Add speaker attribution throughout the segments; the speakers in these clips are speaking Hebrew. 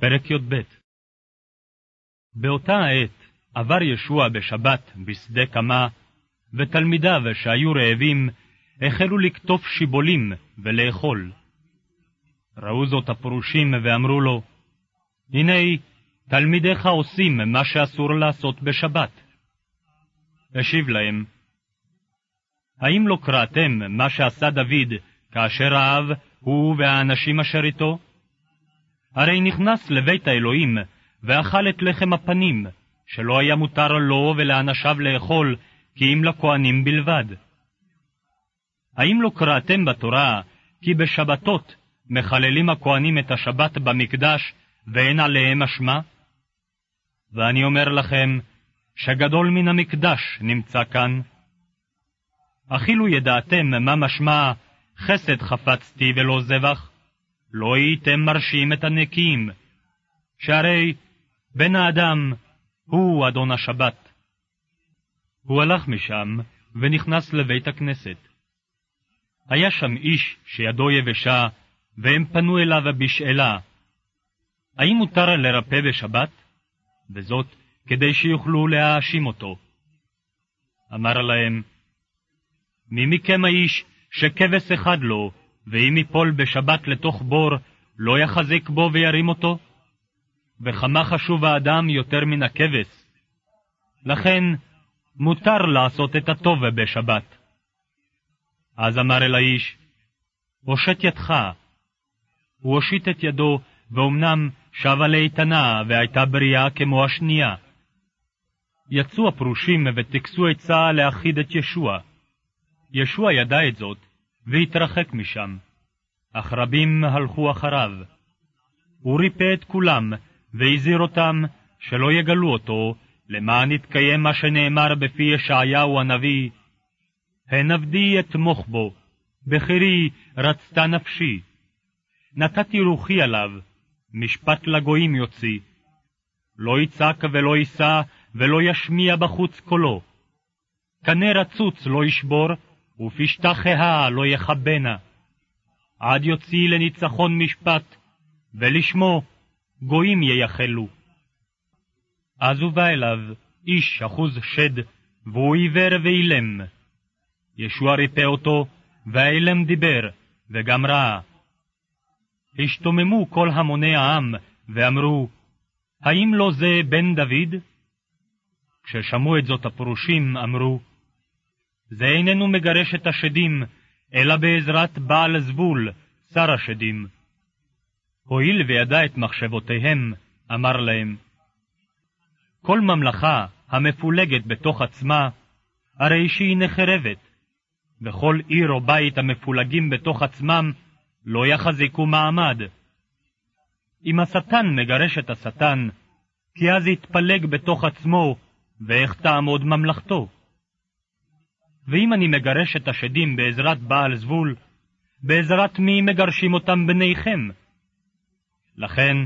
Speaker 1: פרק י"ב באותה העת עבר ישוע בשבת בשדה קמה, ותלמידיו שהיו רעבים החלו לקטוף שיבולים ולאכול. ראו זאת הפרושים ואמרו לו, הנה תלמידיך עושים מה שאסור לעשות בשבת. השיב להם, האם לא קראתם מה שעשה דוד כאשר רעב הוא והאנשים אשר איתו? הרי נכנס לבית האלוהים, ואכל את לחם הפנים, שלא היה מותר לו ולאנשיו לאכול, כי אם לכהנים בלבד. האם לא קראתם בתורה, כי בשבתות מחללים הכהנים את השבת במקדש, ואין עליהם אשמה? ואני אומר לכם, שגדול מן המקדש נמצא כאן. אכילו ידעתם מה משמע חסד חפצתי ולא זבח, לא הייתם מרשים את הנקיים, שהרי בן האדם הוא אדון השבת. הוא הלך משם ונכנס לבית הכנסת. היה שם איש שידו יבשה, והם פנו אליו בשאלה, האם מותר לרפא בשבת? וזאת כדי שיוכלו להאשים אותו. אמר להם, מי מכם האיש שכבש אחד לו, ואם יפול בשבת לתוך בור, לא יחזיק בו וירים אותו? וכמה חשוב האדם יותר מן הכבש? לכן, מותר לעשות את הטוב בשבת. אז אמר אל האיש, הושט ידך. הוא הושיט את ידו, ואומנם שבה לאיתנה, והייתה בריאה כמו השנייה. יצאו הפרושים וטקסו עצה להכחיד את ישוע. ישוע ידע את זאת, והתרחק משם. אך רבים הלכו אחריו. הוא ריפא את כולם, והזהיר אותם שלא יגלו אותו, למען יתקיים מה שנאמר בפי ישעיהו הנביא, הן עבדי אתמוך בו, בחירי רצתה נפשי. נתתי רוחי עליו, משפט לגויים יוציא. לא יצעק ולא יישא, ולא ישמיע בחוץ קולו. קנה רצוץ לא ישבור, ופשתה חיה לא יכבנה. עד יוציא לניצחון משפט, ולשמו גויים ייחלו. אז הובא אליו איש אחוז שד, והוא עיוור ואילם. ישוע ריפא אותו, והאילם דיבר, וגם ראה. השתוממו כל המוני העם, ואמרו, האם לא זה בן דוד? כששמעו את זאת הפרושים, אמרו, זה איננו מגרש את השדים, אלא בעזרת בעל זבול, שר השדים. הואיל וידע את מחשבותיהם, אמר להם, כל ממלכה המפולגת בתוך עצמה, הרי שהיא נחרבת, וכל עיר או בית המפולגים בתוך עצמם לא יחזיקו מעמד. אם השטן מגרש את השטן, כי אז יתפלג בתוך עצמו, ואיך תעמוד ממלכתו? ואם אני מגרש את השדים בעזרת בעל זבול, בעזרת מי מגרשים אותם בניכם? לכן,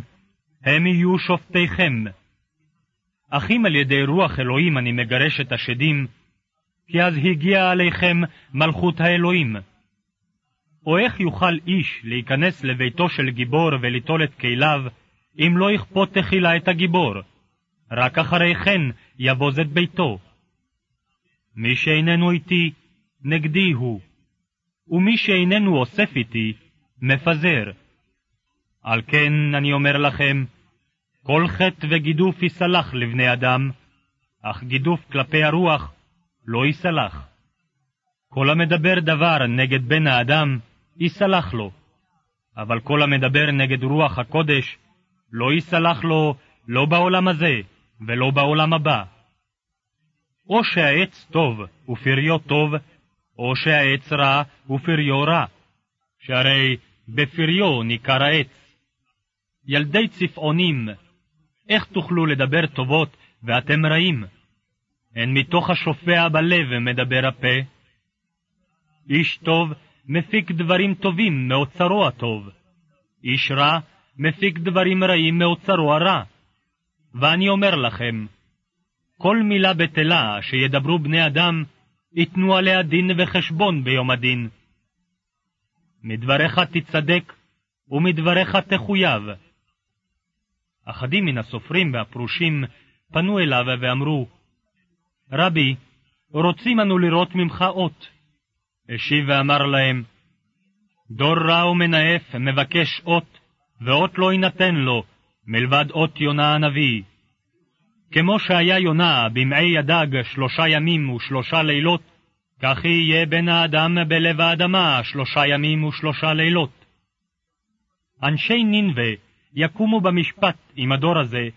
Speaker 1: הם יהיו שופטיכם. אך אם על ידי רוח אלוהים אני מגרש את השדים, כי אז הגיעה עליכם מלכות האלוהים. או איך יוכל איש להיכנס לביתו של גיבור וליטול את כליו, אם לא יכפות תחילה את הגיבור? רק אחרי כן יבוז את ביתו. מי שאיננו איתי, נגדי הוא, ומי שאיננו אוסף איתי, מפזר. על כן אני אומר לכם, כל חטא וגידוף יסלח לבני אדם, אך גידוף כלפי הרוח לא יסלח. כל המדבר דבר נגד בן האדם, יסלח לו, אבל כל המדבר נגד רוח הקודש, לא יסלח לו לא בעולם הזה ולא בעולם הבא. או שהעץ טוב ופריו טוב, או שהעץ רע ופריו רע, שהרי בפריו ניכר העץ. ילדי צפעונים, איך תוכלו לדבר טובות ואתם רעים? הן מתוך השופע בלב מדבר הפה. איש טוב מפיק דברים טובים מאוצרו הטוב. איש רע מפיק דברים רעים מאוצרו הרע. ואני אומר לכם, כל מילה בטלה שידברו בני אדם, ייתנו עליה דין וחשבון ביום הדין. מדבריך תצדק, ומדבריך תחויב. אחדים מן הסופרים והפרושים פנו אליו ואמרו, רבי, רוצים אנו לראות ממך אות. השיב ואמר להם, דור רע ומנאף מבקש אות, ואות לא יינתן לו, מלבד אות יונה הנביא. כמו שהיה יונה במעי הדג שלושה ימים ושלושה לילות, כך יהיה בן האדם בלב האדמה שלושה ימים ושלושה לילות. אנשי נינווה יקומו במשפט עם הדור הזה,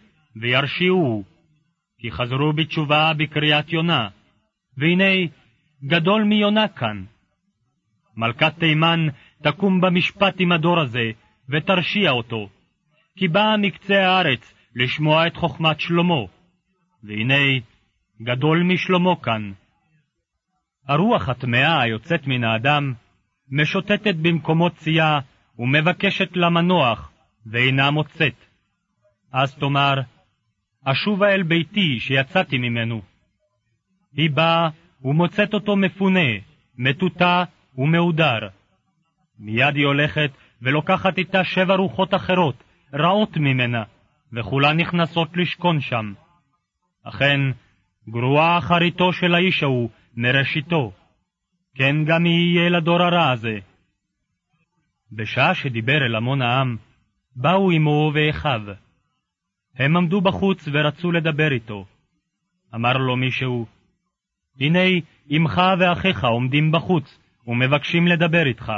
Speaker 1: וירשיעוהו, כי חזרו בתשובה בקריאת יונה, והנה גדול מיונה כאן. מלכת תימן תקום במשפט עם הדור הזה, ותרשיע אותו, כי באה מקצה הארץ לשמוע את חוכמת שלמה, והנה גדול משלמה כאן. הרוח הטמאה היוצאת מן האדם משוטטת במקומות צייה ומבקשת לה מנוח, ואינה מוצאת. אז תאמר, אשובה אל ביתי שיצאתי ממנו. היא באה ומוצאת אותו מפונה, מטוטא ומהודר. מיד היא הולכת ולוקחת איתה שבע רוחות אחרות, רעות ממנה, וכולן נכנסות לשכון שם. אכן, גרועה אחריתו של האיש ההוא מראשיתו, כן גם יהיה לדור הרע הזה. בשעה שדיבר אל המון העם, באו עמו ואחיו. הם עמדו בחוץ ורצו לדבר איתו. אמר לו מישהו, הנה אמך ואחיך עומדים בחוץ ומבקשים לדבר איתך.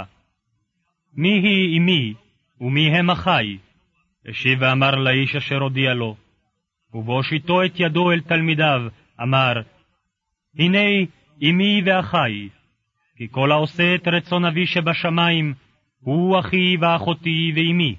Speaker 1: מי היא אמי ומי הם אחי? השיב ואמר לאיש אשר הודיע לו. ובהושיטו את ידו אל תלמידיו, אמר, הנה אמי ואחי, כי כל העושה את רצון אבי שבשמיים, הוא אחי ואחותי ואמי.